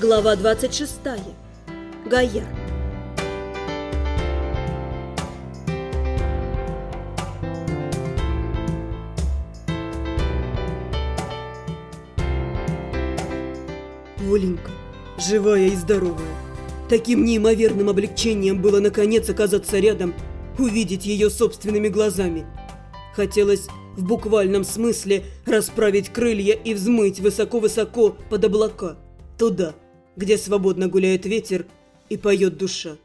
Глава 26. Гая. Оленька, живая и здоровая. Таким неимоверным облегчением было наконец оказаться рядом, увидеть ее собственными глазами. Хотелось в буквальном смысле расправить крылья и взмыть высоко-высоко под облака, туда, где свободно гуляет ветер и поет душа.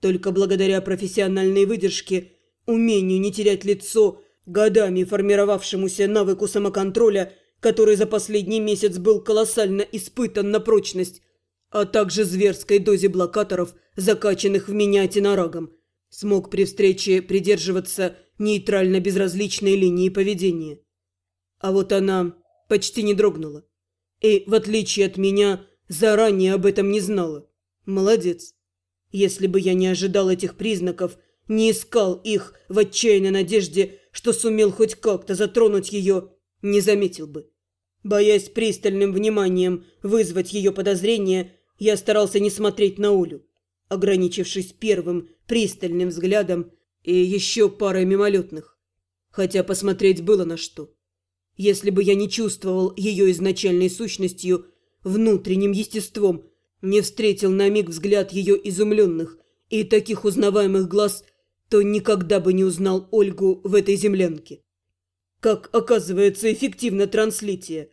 Только благодаря профессиональной выдержке, умению не терять лицо, годами формировавшемуся навыку самоконтроля, который за последний месяц был колоссально испытан на прочность, а также зверской дозе блокаторов, закачанных в меня тенорагом, смог при встрече придерживаться нейтрально-безразличной линии поведения. А вот она почти не дрогнула. И, в отличие от меня, заранее об этом не знала. Молодец. Если бы я не ожидал этих признаков, не искал их в отчаянной надежде, что сумел хоть как-то затронуть ее, не заметил бы. Боясь пристальным вниманием вызвать ее подозрения, я старался не смотреть на Олю, ограничившись первым пристальным взглядом и еще парой мимолетных. Хотя посмотреть было на что. Если бы я не чувствовал ее изначальной сущностью, внутренним естеством, не встретил на миг взгляд ее изумленных и таких узнаваемых глаз, то никогда бы не узнал Ольгу в этой землянке. Как оказывается эффективна транслития.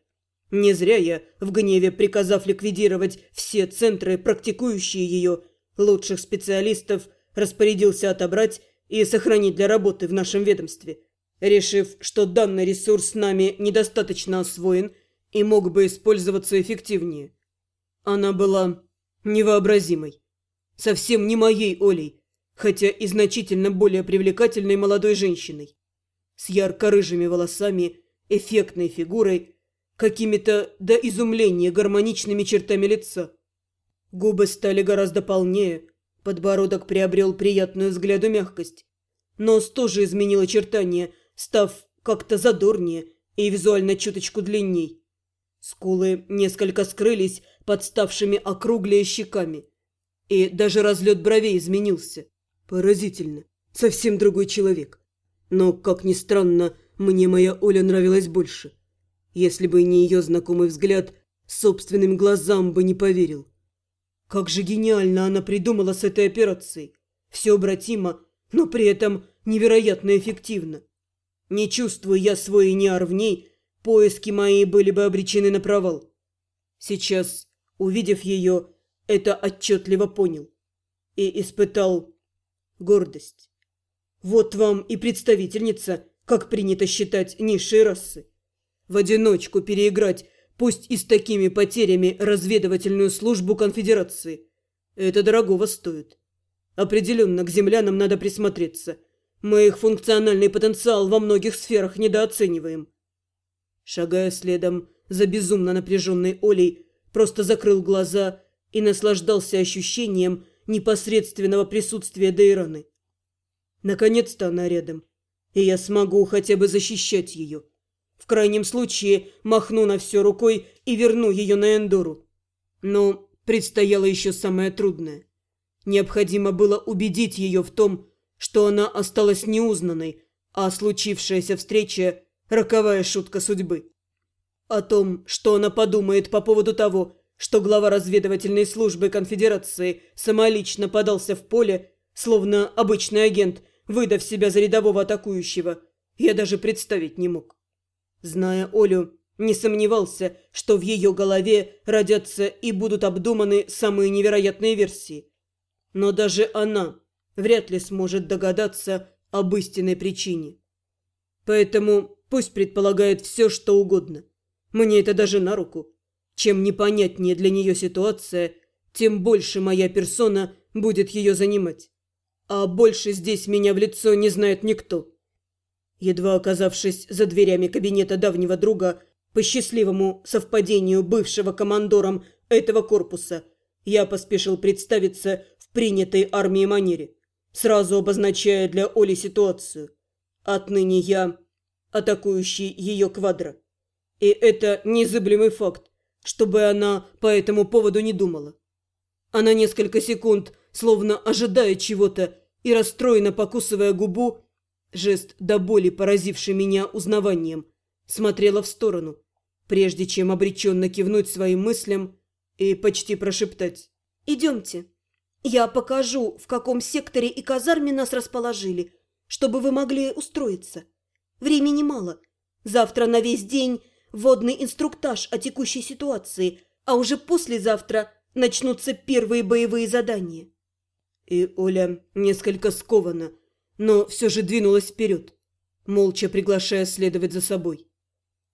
Не зря я, в гневе приказав ликвидировать все центры, практикующие ее, лучших специалистов, распорядился отобрать и сохранить для работы в нашем ведомстве, решив, что данный ресурс нами недостаточно освоен и мог бы использоваться эффективнее. Она была невообразимой. Совсем не моей Олей, хотя и значительно более привлекательной молодой женщиной. С ярко-рыжими волосами, эффектной фигурой, какими-то до изумления гармоничными чертами лица. Губы стали гораздо полнее, Подбородок приобрел приятную взгляду мягкость. Нос тоже изменил очертания, став как-то задорнее и визуально чуточку длинней. Скулы несколько скрылись под ставшими округлее щеками. И даже разлет бровей изменился. Поразительно. Совсем другой человек. Но, как ни странно, мне моя Оля нравилась больше. Если бы не ее знакомый взгляд, собственным глазам бы не поверил. Как же гениально она придумала с этой операцией. Все обратимо, но при этом невероятно эффективно. Не чувствуя я свой неар в ней, поиски мои были бы обречены на провал. Сейчас, увидев ее, это отчетливо понял. И испытал гордость. Вот вам и представительница, как принято считать, низшей расы. В одиночку переиграть пусть и с такими потерями, разведывательную службу конфедерации. Это дорогого стоит. Определенно, к землянам надо присмотреться. Мы их функциональный потенциал во многих сферах недооцениваем. Шагая следом за безумно напряженной Олей, просто закрыл глаза и наслаждался ощущением непосредственного присутствия Дейраны. Наконец-то она рядом, и я смогу хотя бы защищать ее. В крайнем случае махну на все рукой и верну ее на Эндору. Но предстояло еще самое трудное. Необходимо было убедить ее в том, что она осталась неузнанной, а случившаяся встреча – роковая шутка судьбы. О том, что она подумает по поводу того, что глава разведывательной службы конфедерации самолично подался в поле, словно обычный агент, выдав себя за рядового атакующего, я даже представить не мог. Зная Олю, не сомневался, что в ее голове родятся и будут обдуманы самые невероятные версии. Но даже она вряд ли сможет догадаться об истинной причине. Поэтому пусть предполагает все, что угодно. Мне это даже на руку. Чем непонятнее для нее ситуация, тем больше моя персона будет ее занимать. А больше здесь меня в лицо не знает никто. Едва оказавшись за дверями кабинета давнего друга, по счастливому совпадению бывшего командором этого корпуса, я поспешил представиться в принятой армии манере, сразу обозначая для Оли ситуацию. Отныне я атакующий ее квадро. И это незыблемый факт, чтобы она по этому поводу не думала. Она несколько секунд, словно ожидая чего-то и расстроенно покусывая губу, жест до боли поразивший меня узнаванием, смотрела в сторону, прежде чем обреченно кивнуть своим мыслям и почти прошептать. «Идемте. Я покажу, в каком секторе и казарме нас расположили, чтобы вы могли устроиться. Времени мало. Завтра на весь день водный инструктаж о текущей ситуации, а уже послезавтра начнутся первые боевые задания». И Оля несколько скована, но все же двинулась вперед, молча приглашая следовать за собой.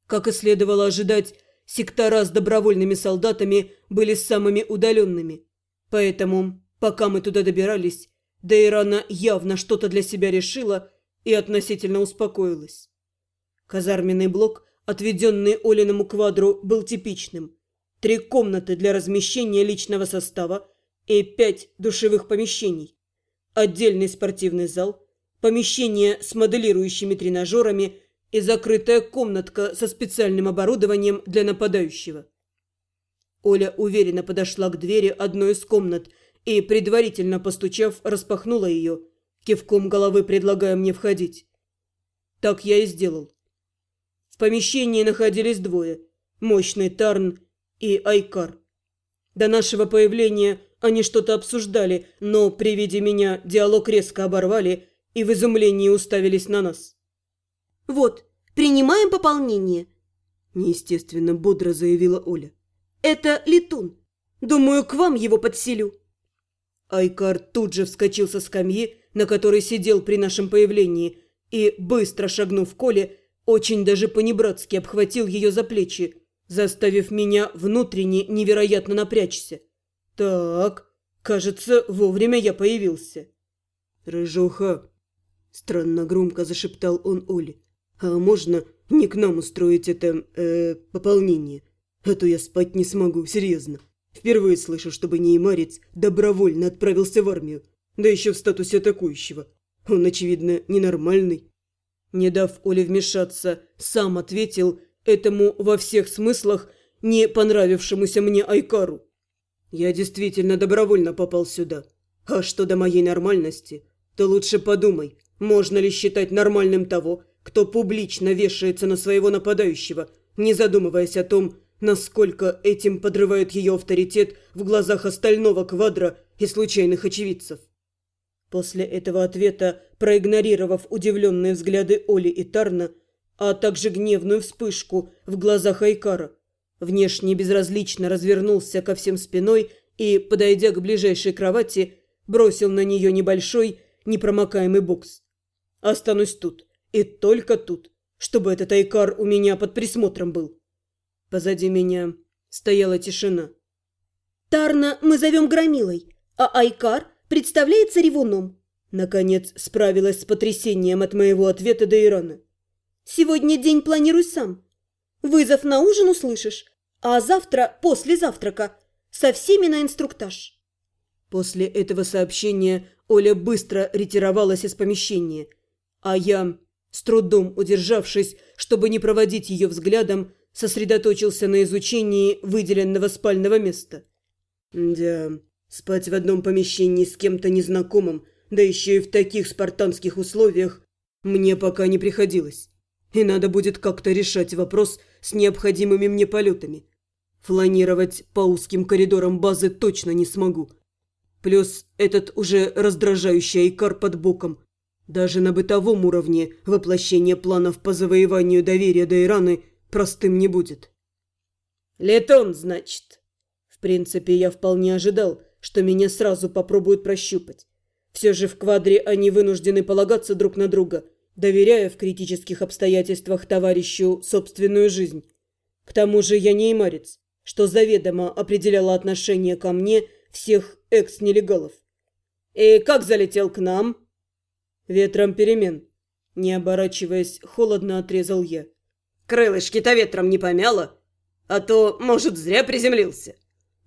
Как и следовало ожидать, сектора с добровольными солдатами были самыми удаленными. Поэтому, пока мы туда добирались, Дейрана явно что-то для себя решила и относительно успокоилась. Казарменный блок, отведенный Олиному квадру, был типичным. Три комнаты для размещения личного состава и пять душевых помещений. Отдельный спортивный зал, помещение с моделирующими тренажерами и закрытая комнатка со специальным оборудованием для нападающего. Оля уверенно подошла к двери одной из комнат и, предварительно постучав, распахнула ее, кивком головы предлагая мне входить. Так я и сделал. В помещении находились двое – мощный Тарн и Айкар. До нашего появления они что-то обсуждали, но при виде меня диалог резко оборвали и в изумлении уставились на нас. «Вот, принимаем пополнение», – неестественно бодро заявила Оля. «Это летун. Думаю, к вам его подселю». Айкар тут же вскочил со скамьи, на которой сидел при нашем появлении, и, быстро шагнув к Оле, очень даже понебратски обхватил ее за плечи, заставив меня внутренне невероятно напрячься. «Так, кажется, вовремя я появился». «Рыжуха!» – странно громко зашептал он Оле. А можно не к нам устроить это, э, пополнение? А то я спать не смогу, серьезно. Впервые слышу, чтобы Неймарец добровольно отправился в армию, да еще в статусе атакующего. Он, очевидно, ненормальный. Не дав Оле вмешаться, сам ответил этому во всех смыслах не понравившемуся мне Айкару. Я действительно добровольно попал сюда. А что до моей нормальности, то лучше подумай, можно ли считать нормальным того, кто публично вешается на своего нападающего, не задумываясь о том, насколько этим подрывает ее авторитет в глазах остального квадра и случайных очевидцев. После этого ответа, проигнорировав удивленные взгляды Оли и Тарна, а также гневную вспышку в глазах Айкара, внешне безразлично развернулся ко всем спиной и, подойдя к ближайшей кровати, бросил на нее небольшой, непромокаемый бокс. «Останусь тут. И только тут, чтобы этот Айкар у меня под присмотром был. Позади меня стояла тишина. «Тарна мы зовем Громилой, а Айкар представляется ревуном». Наконец справилась с потрясением от моего ответа до Ирана. «Сегодня день планируй сам. Вызов на ужин услышишь, а завтра, после завтрака, со всеми на инструктаж». После этого сообщения Оля быстро ретировалась из помещения, а я с трудом удержавшись, чтобы не проводить ее взглядом, сосредоточился на изучении выделенного спального места. Да, спать в одном помещении с кем-то незнакомым, да еще и в таких спартанских условиях, мне пока не приходилось. И надо будет как-то решать вопрос с необходимыми мне полетами. Фланировать по узким коридорам базы точно не смогу. Плюс этот уже раздражающий айкар под боком – даже на бытовом уровне воплощение планов по завоеванию доверия до Ираны простым не будет. «Летон, значит?» В принципе, я вполне ожидал, что меня сразу попробуют прощупать. Все же в квадре они вынуждены полагаться друг на друга, доверяя в критических обстоятельствах товарищу собственную жизнь. К тому же я не имарец, что заведомо определяло отношение ко мне всех экс-нелегалов. «И как залетел к нам?» Ветром перемен. Не оборачиваясь, холодно отрезал я. Крылышки-то ветром не помяло, а то, может, зря приземлился.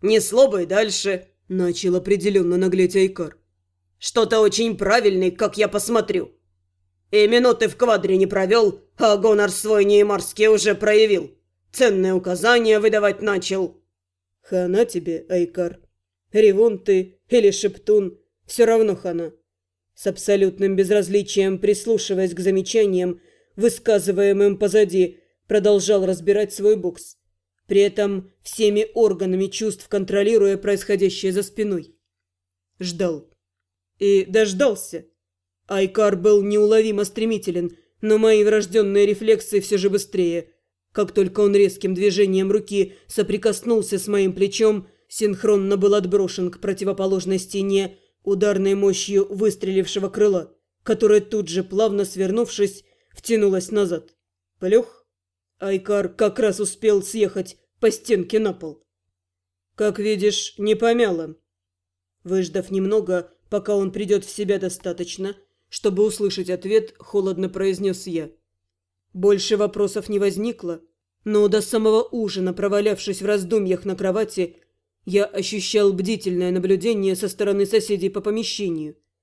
Несло бы и дальше, начал определенно наглеть Айкар. Что-то очень правильный, как я посмотрю. И минуты в квадре не провел, а гонор свой неймарский уже проявил. ценные указания выдавать начал. Хана тебе, Айкар. Ревун ты или Шептун, все равно хана. С абсолютным безразличием, прислушиваясь к замечаниям, высказываемым позади, продолжал разбирать свой бокс. При этом всеми органами чувств контролируя происходящее за спиной. Ждал. И дождался. Айкар был неуловимо стремителен, но мои врожденные рефлексы все же быстрее. Как только он резким движением руки соприкоснулся с моим плечом, синхронно был отброшен к противоположной стене ударной мощью выстрелившего крыла, которое тут же, плавно свернувшись, втянулось назад. Плюх. Айкар как раз успел съехать по стенке на пол. Как видишь, не помяло. Выждав немного, пока он придет в себя достаточно, чтобы услышать ответ, холодно произнес я. Больше вопросов не возникло, но до самого ужина, провалявшись в раздумьях на кровати, я ощущал бдительное наблюдение со стороны соседей по помещению.